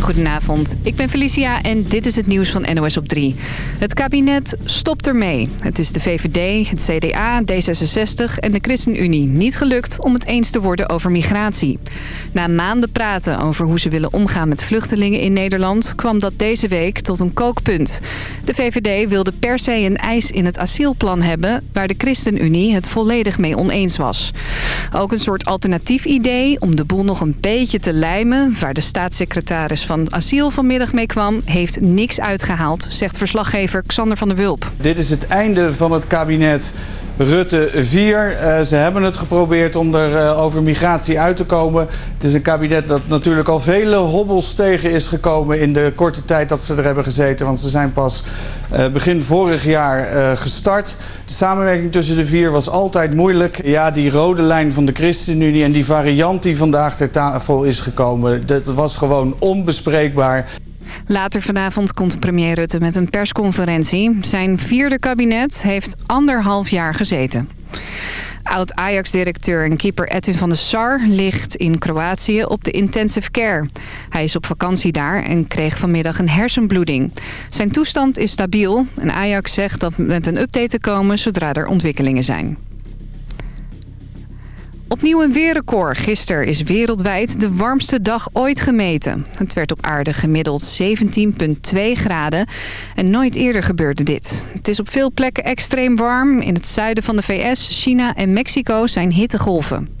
Goedenavond, ik ben Felicia en dit is het nieuws van NOS op 3. Het kabinet stopt ermee. Het is de VVD, het CDA, D66 en de ChristenUnie niet gelukt om het eens te worden over migratie. Na maanden praten over hoe ze willen omgaan met vluchtelingen in Nederland... kwam dat deze week tot een kookpunt. De VVD wilde per se een eis in het asielplan hebben... waar de ChristenUnie het volledig mee oneens was. Ook een soort alternatief idee om de boel nog een beetje te lijmen... waar de staatssecretaris van asiel vanmiddag mee kwam... heeft niks uitgehaald, zegt verslaggever Xander van der Wulp. Dit is het einde van het kabinet Rutte 4. Uh, ze hebben het geprobeerd om er uh, over migratie uit te komen. Het is een kabinet dat natuurlijk al vele hobbels tegen is gekomen in de korte tijd dat ze er hebben gezeten. Want ze zijn pas uh, begin vorig jaar gestart. De samenwerking tussen de vier was altijd moeilijk. Ja, die rode lijn van de ChristenUnie en die variant die vandaag ter tafel is gekomen, dat was gewoon onbespreekbaar. Later vanavond komt premier Rutte met een persconferentie. Zijn vierde kabinet heeft anderhalf jaar gezeten. Oud-Ajax-directeur en keeper Edwin van der Sar ligt in Kroatië op de intensive care. Hij is op vakantie daar en kreeg vanmiddag een hersenbloeding. Zijn toestand is stabiel en Ajax zegt dat met een update te komen zodra er ontwikkelingen zijn. Opnieuw een weerrecord. Gisteren is wereldwijd de warmste dag ooit gemeten. Het werd op aarde gemiddeld 17,2 graden. En nooit eerder gebeurde dit. Het is op veel plekken extreem warm. In het zuiden van de VS, China en Mexico zijn hittegolven.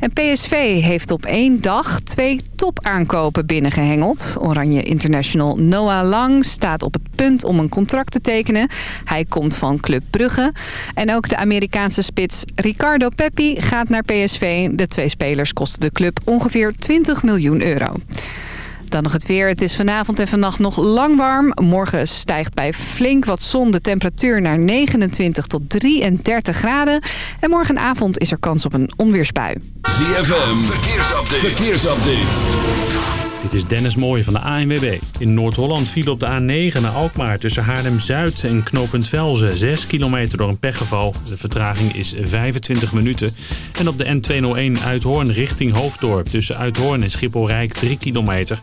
En PSV heeft op één dag twee topaankopen binnengehengeld. Oranje International Noah Lang staat op het punt om een contract te tekenen. Hij komt van Club Brugge. En ook de Amerikaanse spits Ricardo Peppi gaat naar PSV. De twee spelers kosten de club ongeveer 20 miljoen euro. Dan nog het weer. Het is vanavond en vannacht nog lang warm. Morgen stijgt bij flink wat zon de temperatuur naar 29 tot 33 graden. En morgenavond is er kans op een onweersbui. ZFM, verkeersupdate. verkeersupdate. Dit is Dennis Mooij van de ANWB. In Noord-Holland viel op de A9 naar Alkmaar tussen Haarlem-Zuid en Knopend Velzen. 6 kilometer door een pechgeval. De vertraging is 25 minuten. En op de N201 Uithoorn richting Hoofddorp tussen Uithoorn en Schiphol-Rijk 3 kilometer.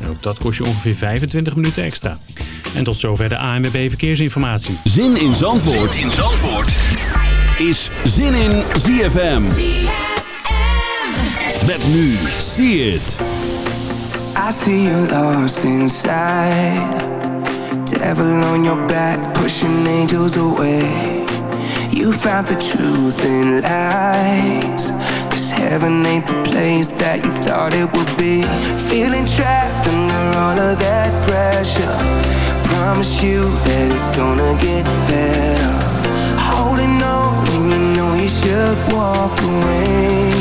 En ook dat kost je ongeveer 25 minuten extra. En tot zover de ANWB Verkeersinformatie. Zin in Zandvoort, zin in Zandvoort. is Zin in ZFM. ZFM. Met nu, see it. I see you lost inside. Devil on your back, pushing angels away. You found the truth in lies. Cause heaven ain't the place that you thought it would be. Feeling trapped under all of that pressure. Promise you that it's gonna get better. Holding on when you know you should walk away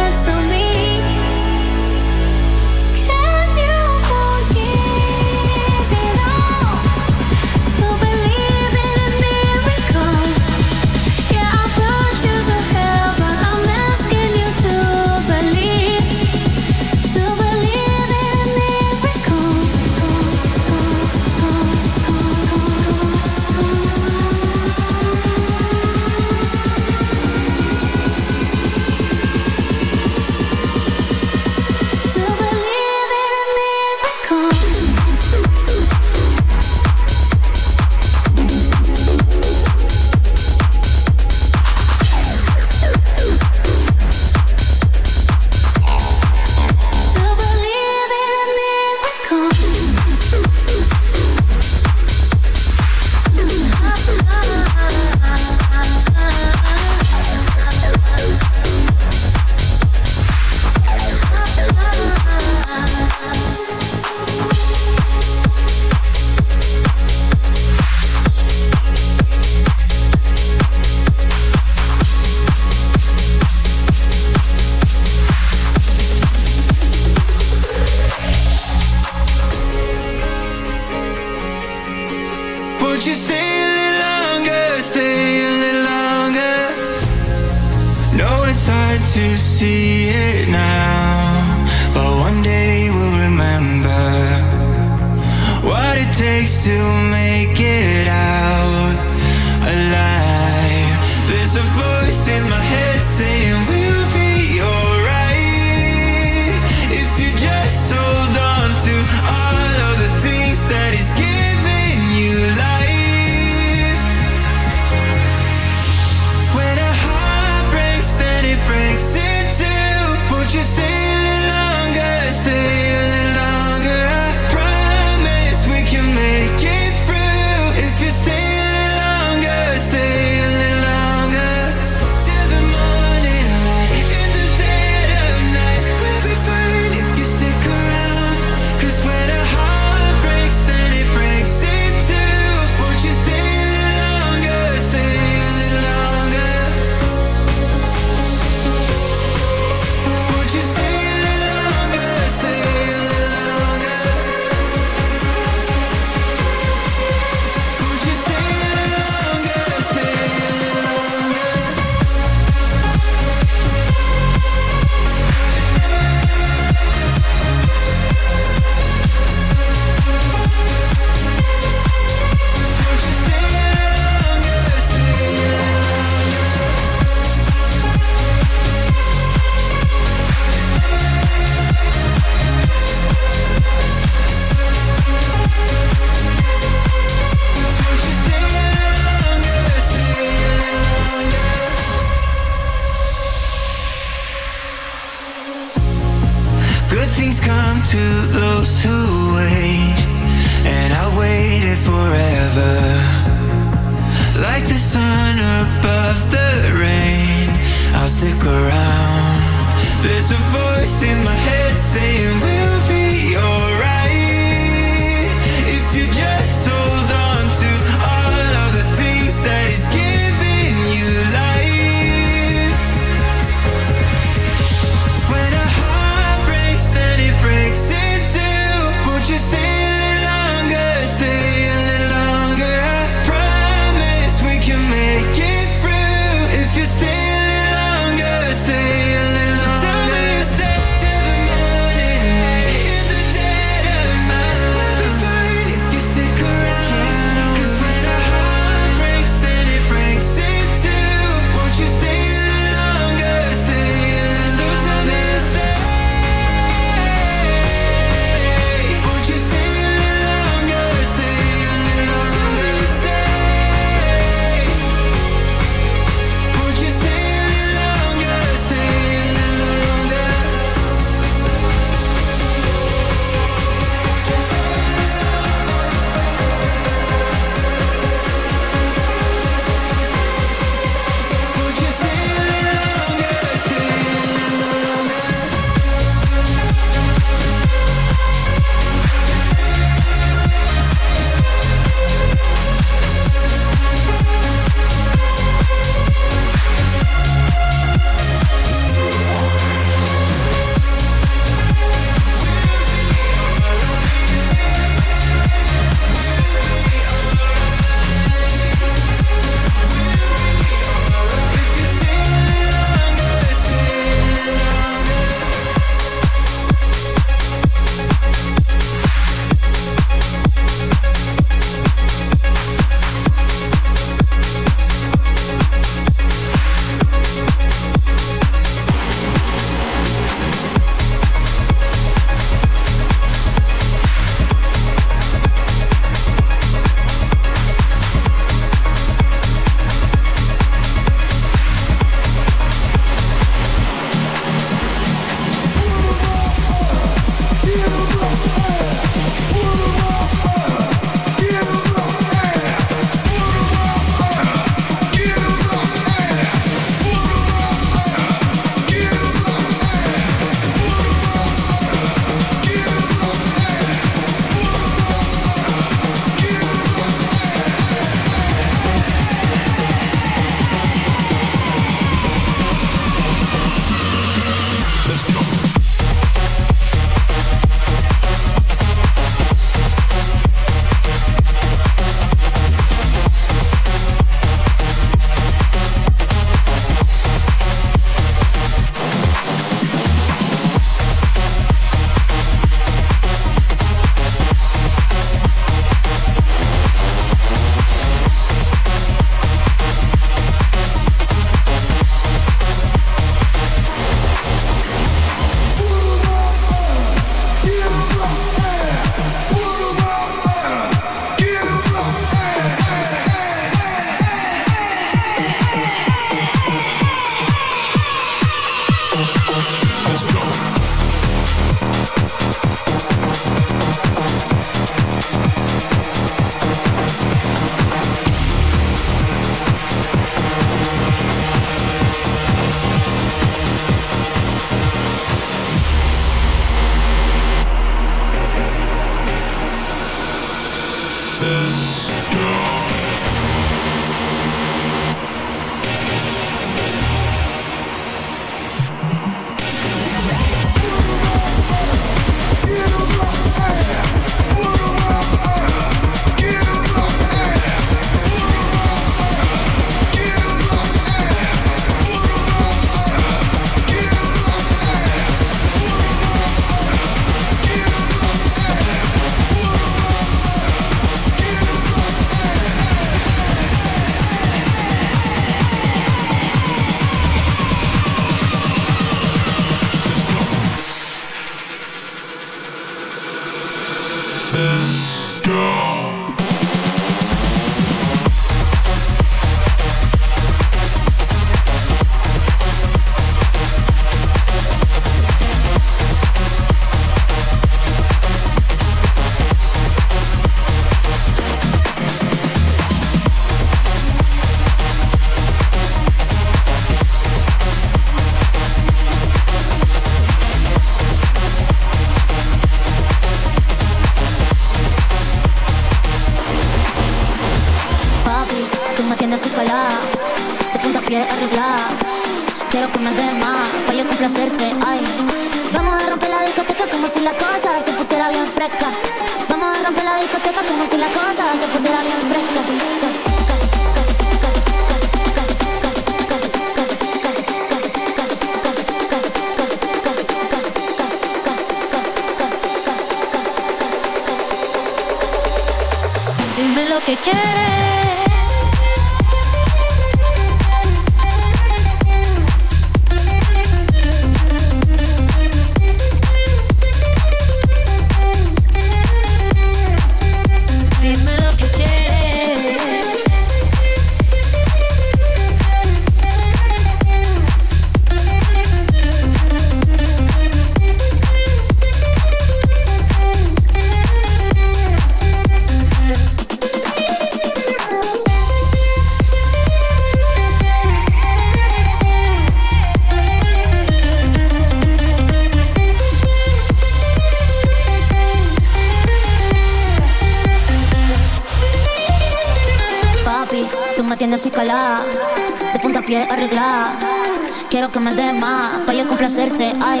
Quiero que me des más, pa' yo complacerte, ay.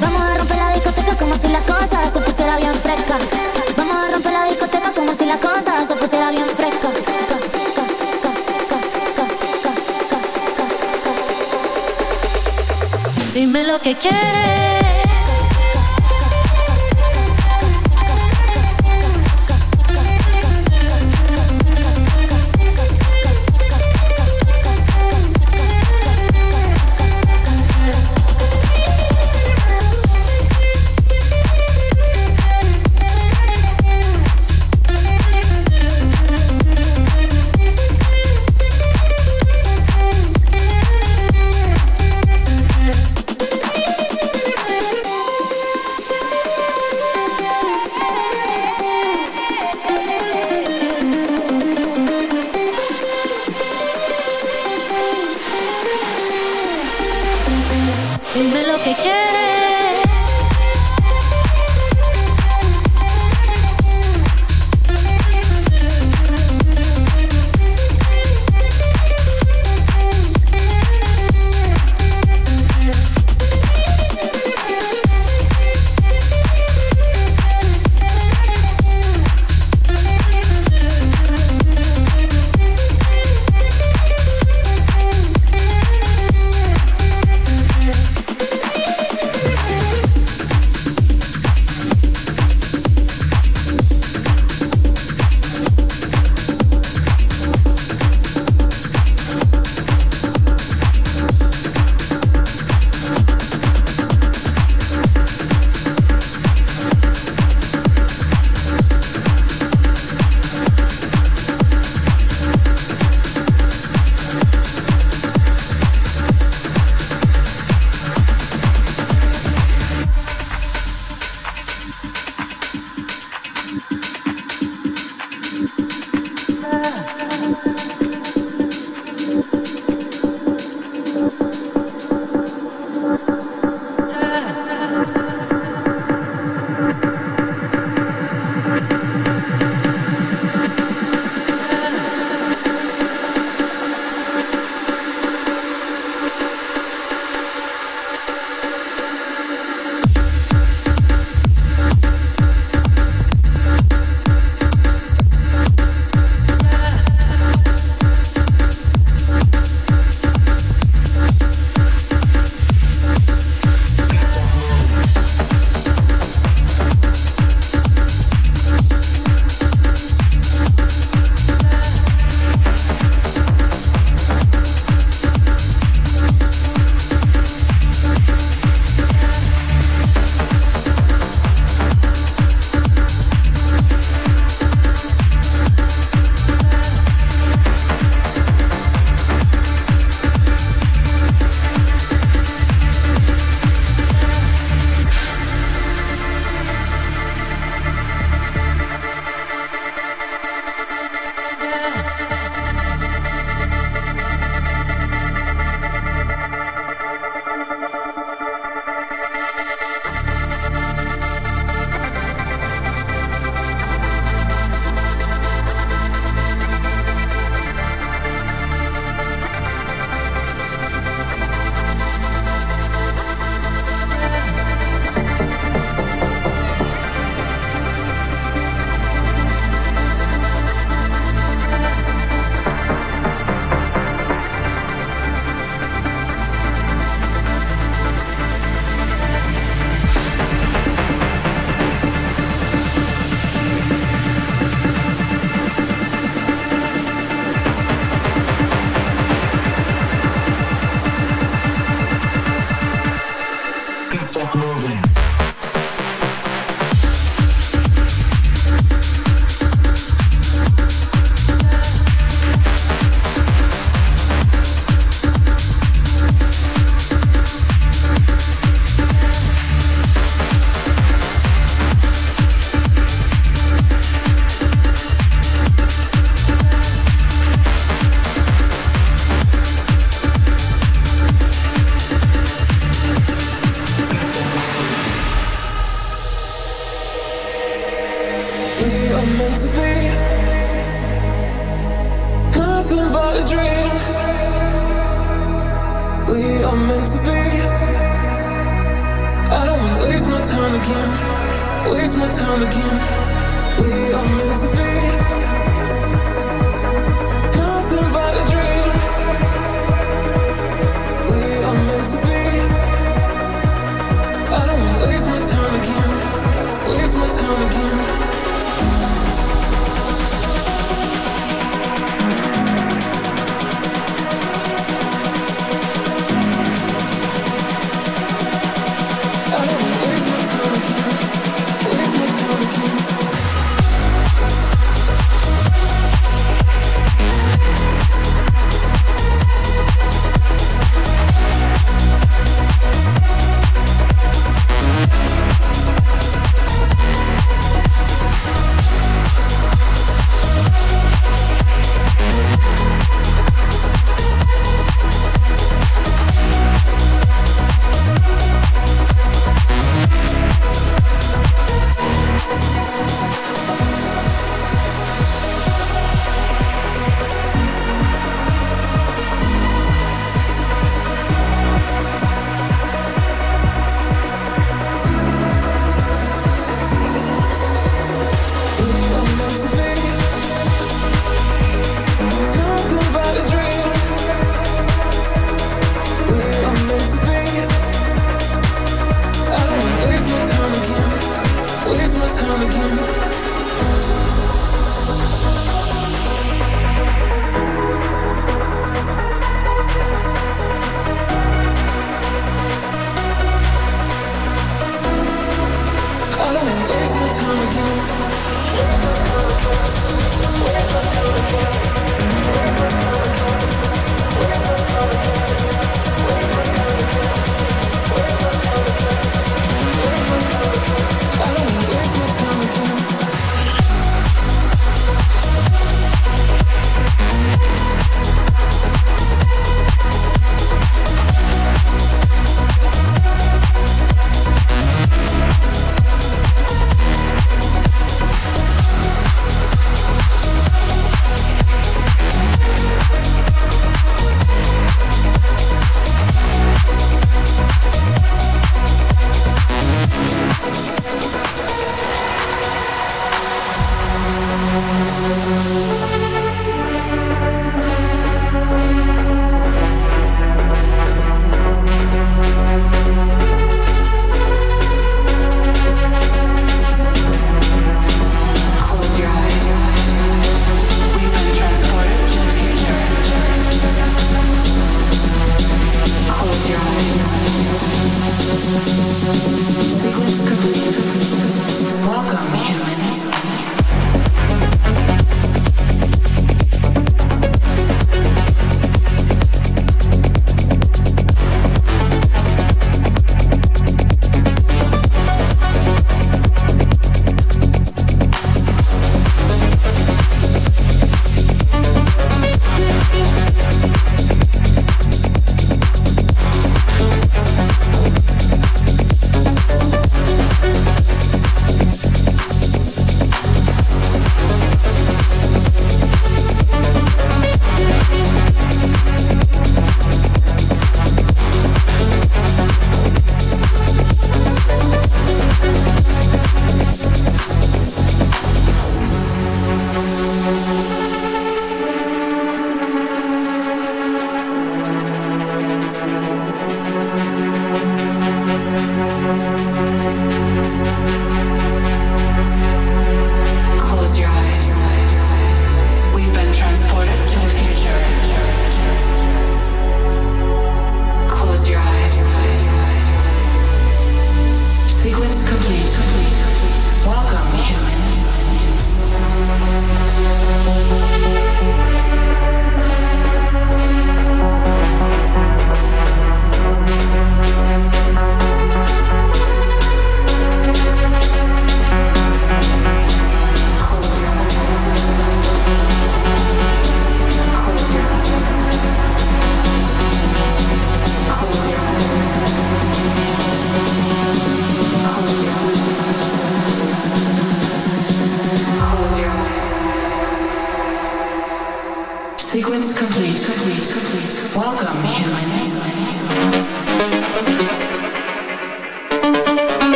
Vamos a romper la discoteca como si la cosa se pusiera bien fresca. Vamos a romper la discoteca como si la cosa se pusiera bien fresca. Dime lo que quieres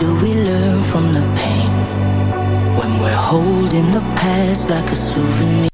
do we learn from the pain when we're holding the past like a souvenir?